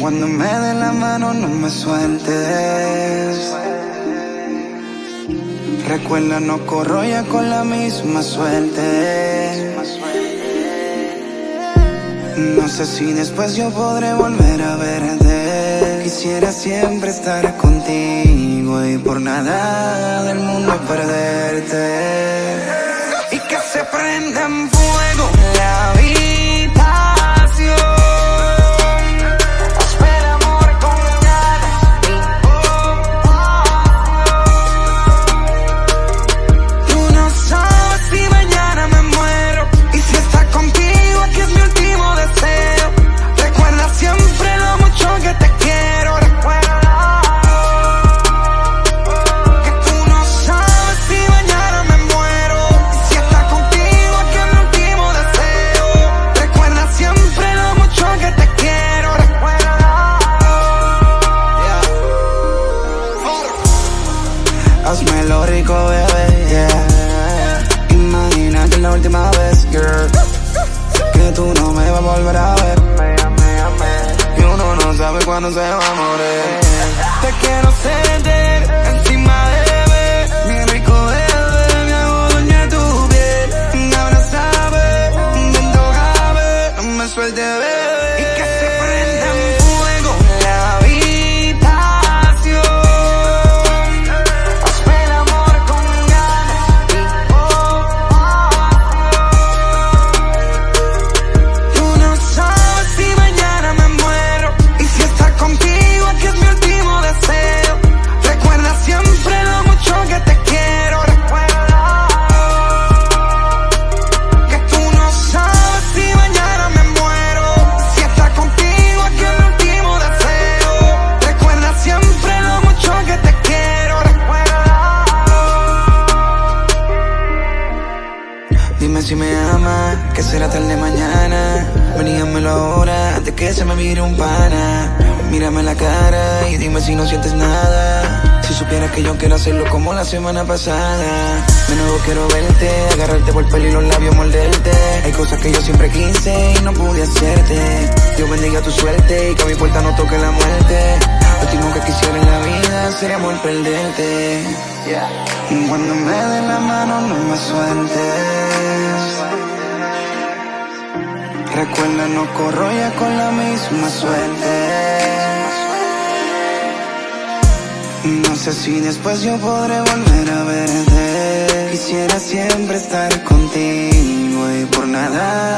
Cuando me den la mano no me sueltes. Recuerda, no corro ya con la misma suerte. No sé si después yo podré volver a verte. Quisiera siempre estar contigo y por nada del mundo perderte. Y que se prenda volver a ver. Y uno no sabe cuándo se va a morir. Te quiero sentir Dime si me amas, que será tarde mañana. Veníamelo ahora, antes que se me mire un pana. Mírame la cara y dime si no sientes nada. Si supieras que yo quiero hacerlo como la semana pasada. De nuevo quiero verte, agarrarte por el pelo y los labios, morderte. Hay cosas que yo siempre quise y no pude hacerte. Dios bendiga tu suerte y que a mi puerta no toque la muerte. Lo último que quisiera sería amor perderte. Cuando me den la mano no me sueltes. Recuerda, no corro con la misma suerte. No sé si después yo podré volver a verte. Quisiera siempre estar contigo y por nada.